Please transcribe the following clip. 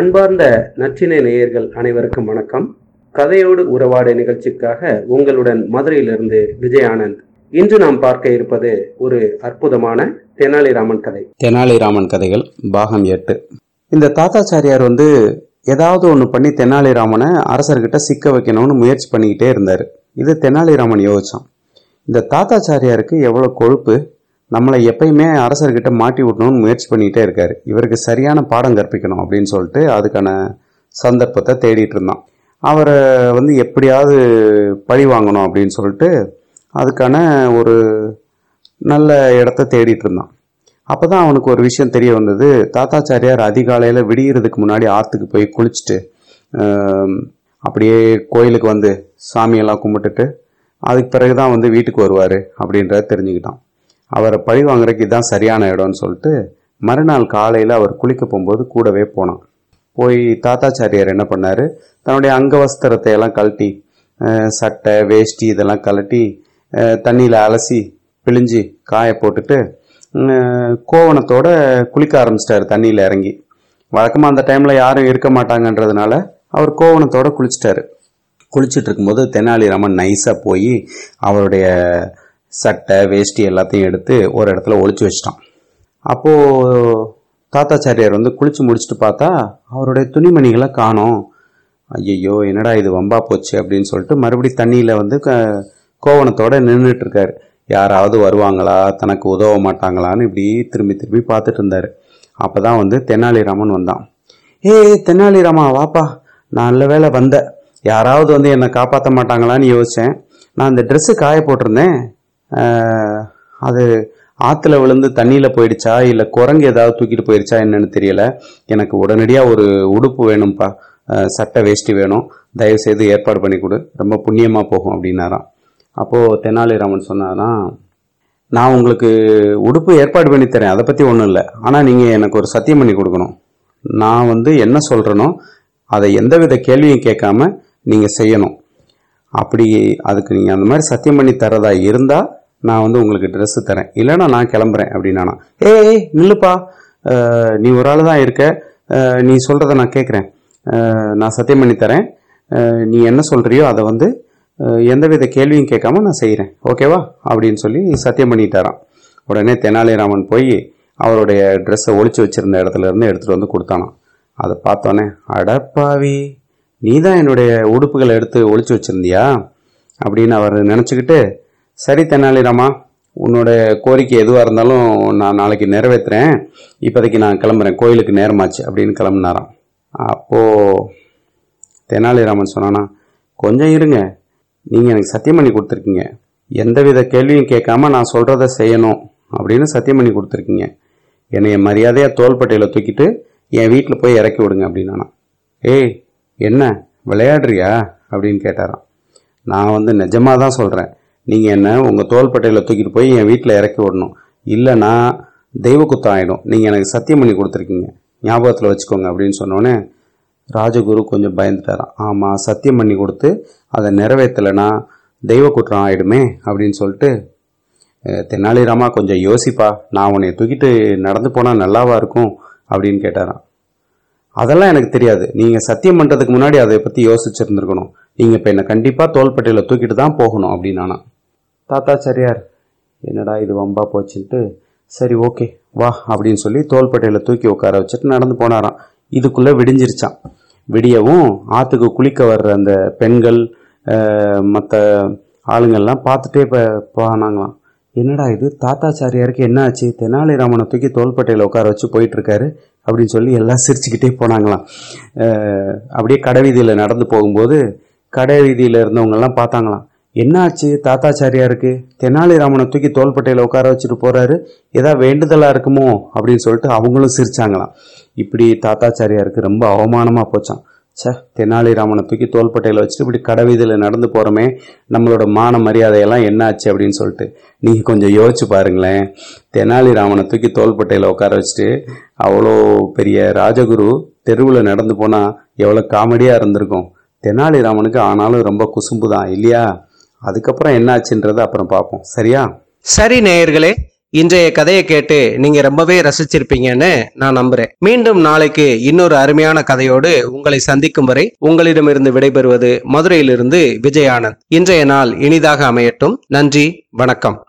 அன்பார்ந்த நற்றினை நேயர்கள் அனைவருக்கும் வணக்கம். கதையோடு உறவாடு நிகழ்ச்சிக்காக உங்களுடன் மதுரையிலிருந்து விஜய் ஆனந்த் இன்று நாம் பார்க்க இருப்பது ஒரு அற்புதமான தெனாலிராமன் கதை. தெனாலிராமன் கதைகள் பாகம் எட்டு. இந்த தாத்தாச்சாரியார் வந்து ஏதாவது ஒன்று பண்ணி தெனாலிராமனை அரசர்கிட்ட சிக்க வைக்கணும்னு முயற்சி பண்ணிக்கிட்டே இருந்தார். இது தெனாலிராமன் யோசிச்சான் இந்த தாத்தாச்சாரியாருக்கு எவ்வளோ கொழுப்பு நம்மளை எப்பயுமே அரசர்கிட்ட மாட்டி விடணும்னு முயற்சி பண்ணிகிட்டே இருக்கார். இவருக்கு சரியான பாடம் கற்பிக்கணும் அப்படின்னு சொல்லிட்டு அதுக்கான சந்தர்ப்பத்தை தேடிட்டு இருந்தான். அவரை வந்து எப்படியாவது பழி வாங்கணும் அப்படின்னு சொல்லிட்டு அதுக்கான ஒரு நல்ல இடத்த தேடிட்டு இருந்தான். அப்போ தான் அவனுக்கு ஒரு விஷயம் தெரிய வந்தது. தாத்தாச்சாரியார் அதிகாலையில் விடியறதுக்கு முன்னாடி ஆற்றுக்கு போய் குளிச்சுட்டு அப்படியே கோயிலுக்கு வந்து சாமியெல்லாம் கும்பிட்டுட்டு அதுக்கு பிறகு தான் வந்து வீட்டுக்கு வருவார் அப்படின்றத தெரிஞ்சுக்கிட்டான். அவரை பழி வாங்குறதுக்கு இதுதான் சரியான இடம்னு சொல்லிட்டு மறுநாள் காலையில் அவர் குளிக்க போகும்போது கூடவே போனான். போய் தாத்தாச்சாரியார் என்ன பண்ணார்? தன்னுடைய அங்கவஸ்திரத்தை எல்லாம் கழட்டி சட்டை வேஷ்டி இதெல்லாம் கழட்டி தண்ணியில் அலசி பிழிஞ்சு காய போட்டுட்டு கோவணத்தோட குளிக்க ஆரம்பிச்சிட்டாரு தண்ணியில் இறங்கி. வழக்கமாக அந்த டைமில் யாரும் இருக்க மாட்டாங்கன்றதுனால அவர் கோவணத்தோட குளிச்சிட்டாரு. குளிச்சுட்டு இருக்கும்போது தெனாலிராமன் நைஸாக போய் அவருடைய சட்டை வேஷ்டி எல்லாத்தையும் எடுத்து ஒரு இடத்துல ஒழிச்சு வச்சிட்டான். அப்போது தாத்தாச்சாரியார் வந்து குளிச்சு முடிச்சுட்டு பார்த்தா அவருடைய துணிமணிகளை காணோம். ஐயையோ என்னடா இது வம்பா போச்சு அப்படின்னு சொல்லிட்டு மறுபடி தண்ணியில் வந்து க கோவணத்தோட நின்றுட்டு இருக்காரு யாராவது வருவாங்களா? தனக்கு உதவ மாட்டாங்களான்னு இப்படி திரும்பி திரும்பி பார்த்துட்டு அப்போ தான் வந்து தெனாலிராமன் வந்தான். ஏய் தெனாலிராமா வாப்பா. நான் நல்ல வேளை வந்த யாராவது வந்து என்னை காப்பாற்ற மாட்டாங்களான்னு யோசித்தேன் நான் இந்த ட்ரெஸ்ஸு காய போட்டிருந்தேன். அது ஆற்றுல விழுந்து தண்ணியில் போயிடுச்சா? இல்லை குரங்கு ஏதாவது தூக்கிட்டு போயிடுச்சா என்னன்னு தெரியல. எனக்கு உடனடியாக ஒரு உடுப்பு வேணும்ப்பா சட்டை வேஷ்டி வேணும். தயவு செய்து ஏற்பாடு பண்ணி கொடு. ரொம்ப புண்ணியமாக போகும் அப்படின்னாராம். அப்போது தெனாலிராமன் சொன்னாராம் நான் உங்களுக்கு உடுப்பு ஏற்பாடு பண்ணி தரேன். அதை பற்றி ஒன்றும் இல்லை. ஆனால் நீங்கள் எனக்கு ஒரு சத்தியம் பண்ணி கொடுக்கணும். நான் வந்து என்ன சொல்கிறேனோ அதை எந்தவித கேள்வியும் கேட்காம நீங்கள் செய்யணும். அப்படி அதுக்கு நீங்கள் அந்த மாதிரி சத்தியம் பண்ணி தரதா இருந்தால் நான் வந்து உங்களுக்கு ட்ரெஸ்ஸு தரேன். இல்லைனா நான் கிளம்புறேன் அப்படின்னானா ஏ ஏய், நில்லுப்பா. நீ ஒரு ஆள் தான் இருக்க நீ சொல்கிறத நான் கேட்குறேன் நான் சத்தியம் பண்ணி தரேன். நீ என்ன சொல்கிறியோ அதை வந்து எந்தவித கேள்வியும் கேட்காம நான் செய்கிறேன் ஓகேவா? அப்படின்னு சொல்லி சத்தியம் பண்ணிட்டாரான் உடனே தெனாலிராமன் போய் அவருடைய ட்ரெஸ்ஸை ஒழிச்சு வச்சுருந்த இடத்துல இருந்து எடுத்துகிட்டு வந்து கொடுத்தானான் அதை பார்த்தோன்னே அடப்பாவி நீ தான் என்னுடைய உடுப்புகளை எடுத்து ஒழிச்சு வச்சிருந்தியா? அப்படின்னு அவர் நினச்சிக்கிட்டு சரி தெனாலிராமா உன்னோட கோரிக்கை எதுவாக இருந்தாலும் நான் நாளைக்கு நிறைவேற்றுறேன் இப்போதைக்கு நான் கிளம்புறேன். கோயிலுக்கு நேரமாச்சு அப்படின்னு கிளம்புனாராம். அப்போது தெனாலிராமன் சொன்னானா கொஞ்சம் இருங்க. நீங்கள் எனக்கு சத்தியம் பண்ணி கொடுத்துருக்கீங்க. எந்தவித கேள்வியும் கேட்காம நான் சொல்கிறத செய்யணும் அப்படின்னு சத்தியம் பண்ணி கொடுத்துருக்கீங்க. என்னைய மரியாதையாக தோள்பட்டையில் தூக்கிட்டு என் வீட்டில் போய் இறக்கி விடுங்க அப்படின்னானா ஏய் என்ன? விளையாடுறியா? அப்படின்னு கேட்டாராம். நான் வந்து நிஜமாக தான் சொல்கிறேன் நீங்கள் என்ன உங்கள் தோள்பட்டையில் தூக்கிட்டு போய் என் வீட்டில் இறக்கி விடணும். இல்லைன்னா தெய்வ குத்தம் ஆகிடும் நீங்கள் எனக்கு சத்தியம் பண்ணி கொடுத்துருக்கீங்க. ஞாபகத்தில் வச்சுக்கோங்க அப்படின்னு சொன்னோடனே ராஜகுரு கொஞ்சம் பயந்துட்டாராம். ஆமாம் சத்தியம் பண்ணி கொடுத்து அதை நிறைவேற்றலைன்னா தெய்வ குற்றம் ஆகிடுமே அப்படின்னு சொல்லிட்டு தெனாலிராமா கொஞ்சம் யோசிப்பா. நான் உன்னை தூக்கிட்டு நடந்து போனால் நல்லாவா இருக்கும்? அப்படின்னு கேட்டாராம். அதெல்லாம் எனக்கு தெரியாது. நீங்கள் சத்தியம் பண்ணுறதுக்கு முன்னாடி அதை பற்றி யோசிச்சிருந்துருக்கணும். நீங்கள் இப்போ என்னை கண்டிப்பாக தோள்பட்டையில் தூக்கிட்டு தான் போகணும் அப்படின்னானா தாத்தாச்சாரியார் என்னடா இது வம்பா போச்சுன்ட்டு சரி ஓகே வா அப்படின்னு சொல்லி தோள்பட்டையில் தூக்கி உட்கார வச்சுட்டு நடந்து போனாராம். இதுக்குள்ளே விடிஞ்சிருச்சான் விடியவும் ஆற்றுக்கு குளிக்க வர்ற அந்த பெண்கள் மற்ற ஆளுங்கள்லாம் பார்த்துட்டே இப்போ போனாங்களாம். என்னடா இது? தாத்தாச்சாரியாருக்கு என்ன ஆச்சு? தெனாலிராமனை தூக்கி தோள்பட்டையில் உட்கார வச்சு போயிட்டுருக்காரு அப்படின்னு சொல்லி எல்லாம் சிரிச்சுக்கிட்டே போனாங்களாம். அப்படியே கடை வீதியில் நடந்து போகும்போது கடை வீதியில் இருந்தவங்கெல்லாம் பார்த்தாங்களாம். என்ன ஆச்சு? தாத்தாச்சாரியாருக்கு? தெனாலிராமனை தூக்கி தோள்பட்டையில் உட்கார வச்சுட்டு போறாரு. ஏதாவது வேண்டுதலா இருக்குமோ? அப்படின்னு சொல்லிட்டு அவங்களும் சிரிச்சாங்களாம். இப்படி தாத்தாச்சாரியாருக்கு ரொம்ப அவமானமா போச்சான் சே தெனாலிராமனை தூக்கி தோள்பட்டையில் வச்சுட்டு இப்படி கடவீதியில் நடந்து போகிறோமே நம்மளோட மான மரியாதையெல்லாம் என்னாச்சு அப்படின்னு சொல்லிட்டு. நீங்கள் கொஞ்சம் யோசிச்சு பாருங்களேன். தெனாலிராமனை தூக்கி தோள்பட்டையில் உட்கார வச்சுட்டு அவ்வளோ பெரிய ராஜகுரு தெருவில் நடந்து போனால் எவ்வளோ காமெடியாக இருந்திருக்கும். தெனாலிராமனுக்கு ஆனாலும் ரொம்ப குசும்பு தான் இல்லையா? அதுக்கப்புறம் என்னாச்சுன்றதை அப்புறம் பார்ப்போம். சரியா? சரி நேயர்களே இன்றைய கதையை கேட்டு நீங்க ரொம்பவே ரசிச்சிருப்பீங்கன்னு நான் நம்புறேன். மீண்டும் நாளைக்கு இன்னொரு அருமையான கதையோடு உங்களை சந்திக்கும் வரை உங்களிடமிருந்து விடைபெறுவது மதுரையிலிருந்து விஜயானந்த். இன்றைய நாள் இனிதாக அமையட்டும். நன்றி வணக்கம்.